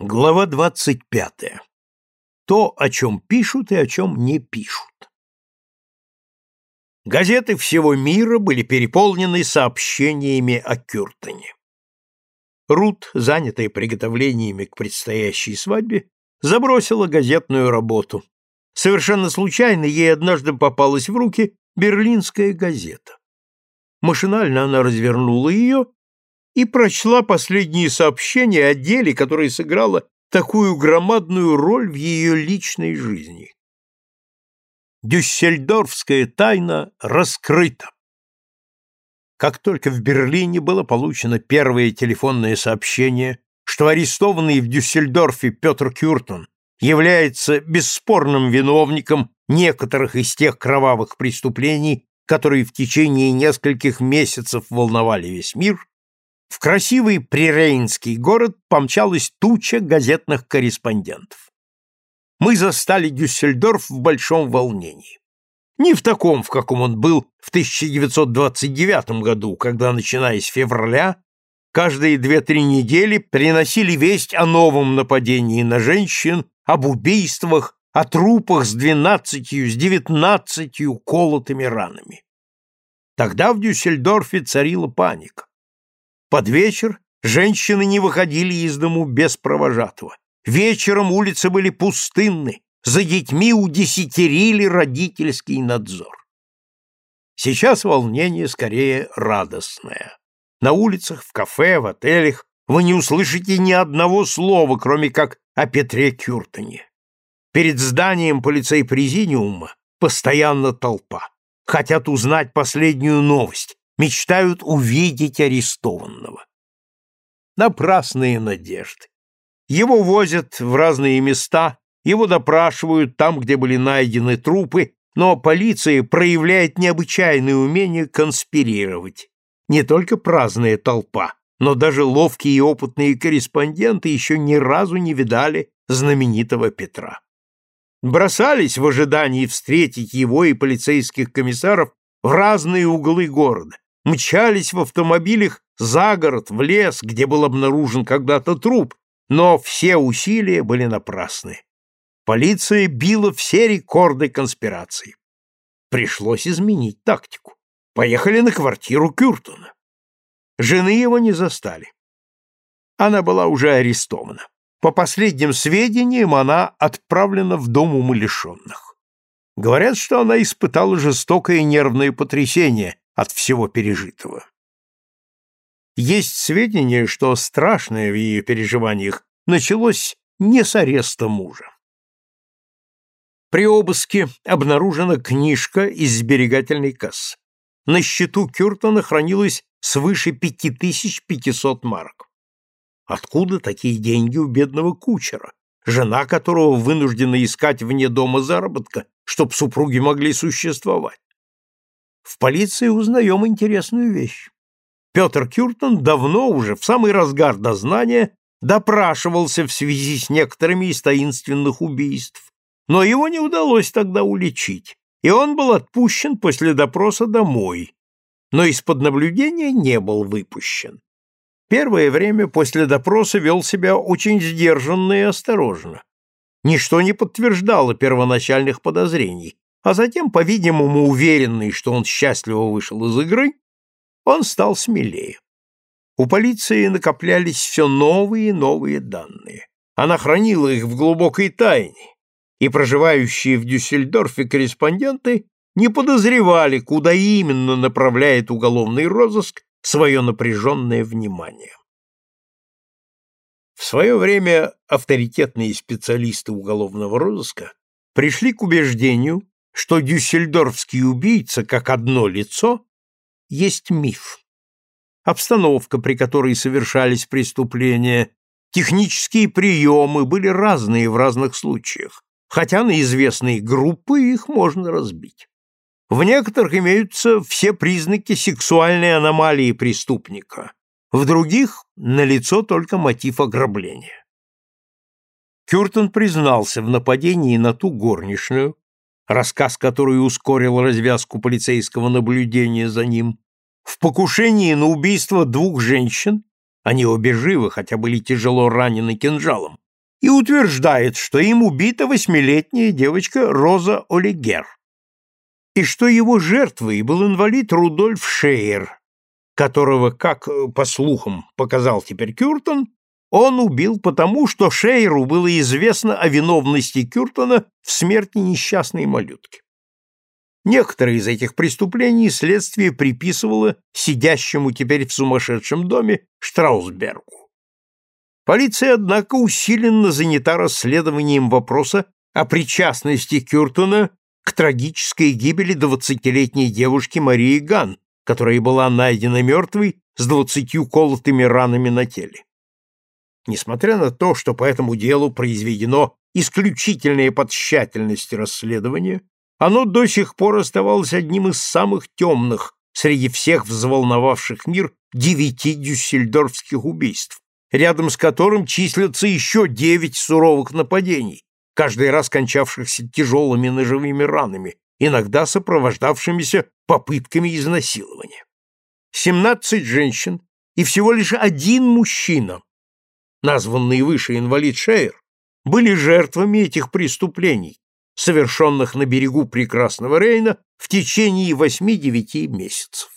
Глава двадцать пятая. То, о чем пишут и о чем не пишут. Газеты всего мира были переполнены сообщениями о Кюртоне. Рут, занятая приготовлениями к предстоящей свадьбе, забросила газетную работу. Совершенно случайно ей однажды попалась в руки берлинская газета. Машинально она развернула ее и прочла последние сообщения о деле, которое сыграло такую громадную роль в ее личной жизни. Дюссельдорфская тайна раскрыта. Как только в Берлине было получено первое телефонное сообщение, что арестованный в Дюссельдорфе Петр Кюртон является бесспорным виновником некоторых из тех кровавых преступлений, которые в течение нескольких месяцев волновали весь мир, в красивый прирейнский город помчалась туча газетных корреспондентов. Мы застали Дюссельдорф в большом волнении. Не в таком, в каком он был в 1929 году, когда, начиная с февраля, каждые две-три недели приносили весть о новом нападении на женщин, об убийствах, о трупах с двенадцатью, с девятнадцатью колотыми ранами. Тогда в Дюссельдорфе царила паника. Под вечер женщины не выходили из дому без провожатого. Вечером улицы были пустынны, за детьми удесятерили родительский надзор. Сейчас волнение скорее радостное. На улицах, в кафе, в отелях вы не услышите ни одного слова, кроме как о Петре Кюртоне. Перед зданием полицей-президиума постоянно толпа. Хотят узнать последнюю новость, мечтают увидеть арестованного. Напрасные надежды. Его возят в разные места, его допрашивают там, где были найдены трупы, но полиция проявляет необычайное умение конспирировать. Не только праздная толпа, но даже ловкие и опытные корреспонденты еще ни разу не видали знаменитого Петра. Бросались в ожидании встретить его и полицейских комиссаров в разные углы города, мчались в автомобилях за город, в лес, где был обнаружен когда-то труп, но все усилия были напрасны. Полиция била все рекорды конспирации. Пришлось изменить тактику. Поехали на квартиру Кюртона. Жены его не застали. Она была уже арестована. По последним сведениям, она отправлена в дом умалишенных. Говорят, что она испытала жестокое нервное потрясение от всего пережитого. Есть сведения, что страшное в ее переживаниях началось не с ареста мужа. При обыске обнаружена книжка из сберегательной кассы. На счету Кюртона хранилось свыше 5500 марок. Откуда такие деньги у бедного кучера, жена которого вынуждена искать вне дома заработка, чтобы супруги могли существовать? В полиции узнаем интересную вещь. Петр Кюртон давно уже, в самый разгар дознания, допрашивался в связи с некоторыми из таинственных убийств, но его не удалось тогда уличить, и он был отпущен после допроса домой, но из-под наблюдения не был выпущен. Первое время после допроса вел себя очень сдержанно и осторожно. Ничто не подтверждало первоначальных подозрений, а затем, по-видимому, уверенный, что он счастливо вышел из игры, он стал смелее. У полиции накоплялись все новые и новые данные. Она хранила их в глубокой тайне, и проживающие в Дюссельдорфе корреспонденты не подозревали, куда именно направляет уголовный розыск свое напряженное внимание. В свое время авторитетные специалисты уголовного розыска пришли к убеждению, что дюссельдорфский убийца, как одно лицо, есть миф. Обстановка, при которой совершались преступления, технические приемы были разные в разных случаях, хотя на известные группы их можно разбить. В некоторых имеются все признаки сексуальной аномалии преступника, в других налицо только мотив ограбления. Кюртон признался в нападении на ту горничную, рассказ который ускорил развязку полицейского наблюдения за ним, в покушении на убийство двух женщин, они обе живы, хотя были тяжело ранены кинжалом, и утверждает, что им убита восьмилетняя девочка Роза Олигер, и что его жертвой был инвалид Рудольф Шейер, которого, как, по слухам, показал теперь Кюртон, он убил потому, что Шейеру было известно о виновности Кюртона в смерти несчастной малютки. Некоторые из этих преступлений следствие приписывало сидящему теперь в сумасшедшем доме Штраусбергу. Полиция, однако, усиленно занята расследованием вопроса о причастности Кюртона к трагической гибели двадцатилетней девушки Марии Ган, которая была найдена мертвой с двадцатью колотыми ранами на теле. Несмотря на то, что по этому делу произведено исключительное по тщательности расследование, оно до сих пор оставалось одним из самых темных среди всех взволновавших мир девяти дюссельдорфских убийств, рядом с которым числятся еще девять суровых нападений, каждый раз кончавшихся тяжелыми ножевыми ранами, иногда сопровождавшимися попытками изнасилования. Семнадцать женщин и всего лишь один мужчина, названный выше инвалид Шейер, были жертвами этих преступлений, совершенных на берегу прекрасного Рейна в течение восьми-девяти месяцев.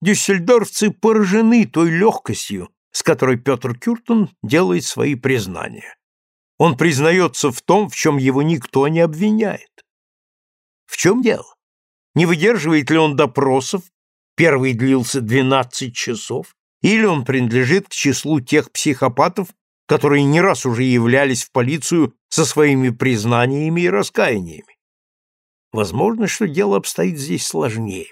Дюссельдорфцы поражены той легкостью, с которой Петр Кюртон делает свои признания. Он признается в том, в чем его никто не обвиняет. В чем дело? Не выдерживает ли он допросов, первый длился 12 часов, или он принадлежит к числу тех психопатов, которые не раз уже являлись в полицию со своими признаниями и раскаяниями. Возможно, что дело обстоит здесь сложнее.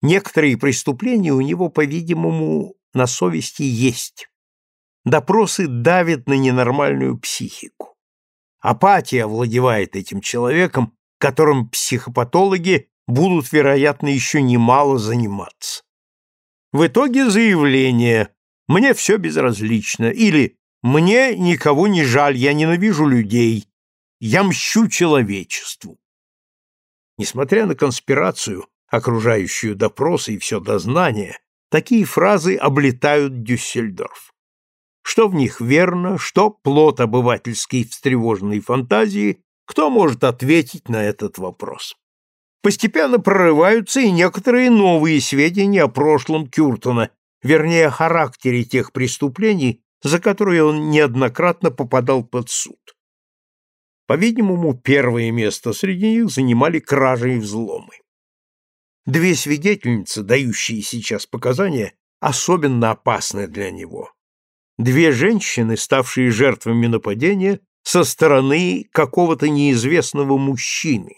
Некоторые преступления у него, по-видимому, на совести есть. Допросы давят на ненормальную психику. Апатия овладевает этим человеком, которым психопатологи будут, вероятно, еще немало заниматься. В итоге заявление «мне все безразлично» или мне никого не жаль, я ненавижу людей. Я мщу человечеству. Несмотря на конспирацию, окружающую допросы и все дознание, такие фразы облетают Дюссельдорф. Что в них верно, что плод обывательской встревоженной фантазии, кто может ответить на этот вопрос? Постепенно прорываются и некоторые новые сведения о прошлом Кюртона, вернее, о характере тех преступлений, за которые он неоднократно попадал под суд. По-видимому, первое место среди них занимали кражи и взломы. Две свидетельницы, дающие сейчас показания, особенно опасны для него. Две женщины, ставшие жертвами нападения со стороны какого-то неизвестного мужчины,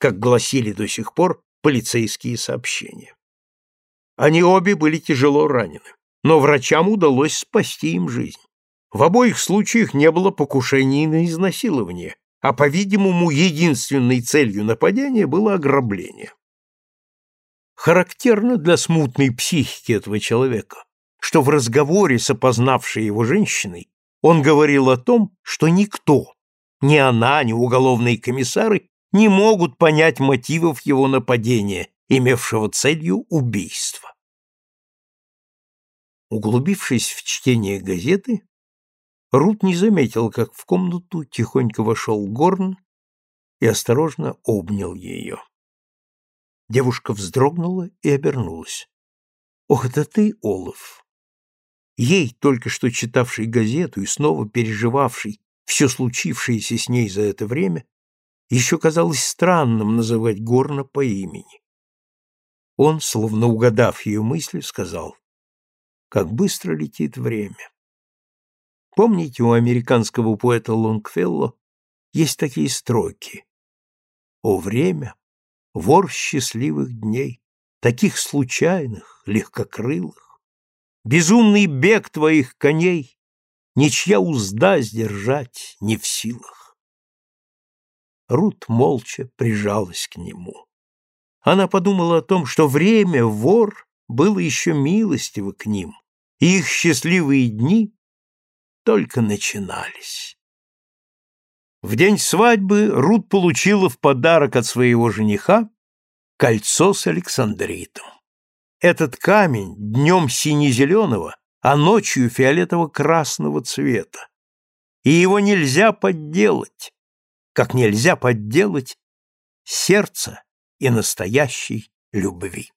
как гласили до сих пор полицейские сообщения. Они обе были тяжело ранены но врачам удалось спасти им жизнь. В обоих случаях не было покушений на изнасилование, а, по-видимому, единственной целью нападения было ограбление. Характерно для смутной психики этого человека, что в разговоре с опознавшей его женщиной он говорил о том, что никто, ни она, ни уголовные комиссары не могут понять мотивов его нападения, имевшего целью убийство. Углубившись в чтение газеты, Рут не заметил, как в комнату тихонько вошел Горн и осторожно обнял ее. Девушка вздрогнула и обернулась. «Ох, это ты, Олаф!» Ей, только что читавшей газету и снова переживавшей все случившееся с ней за это время, еще казалось странным называть Горна по имени. Он, словно угадав ее мысли, сказал, как быстро летит время. Помните, у американского поэта Лонгфелло есть такие строки. «О время, вор счастливых дней, таких случайных, легкокрылых, безумный бег твоих коней, ничья узда сдержать не в силах». Рут молча прижалась к нему. Она подумала о том, что время вор было еще милостиво к ним, и их счастливые дни только начинались. В день свадьбы Рут получила в подарок от своего жениха кольцо с Александритом. Этот камень днем сине-зеленого, а ночью фиолетово-красного цвета. и его нельзя подделать, как нельзя подделать сердце и настоящей любви.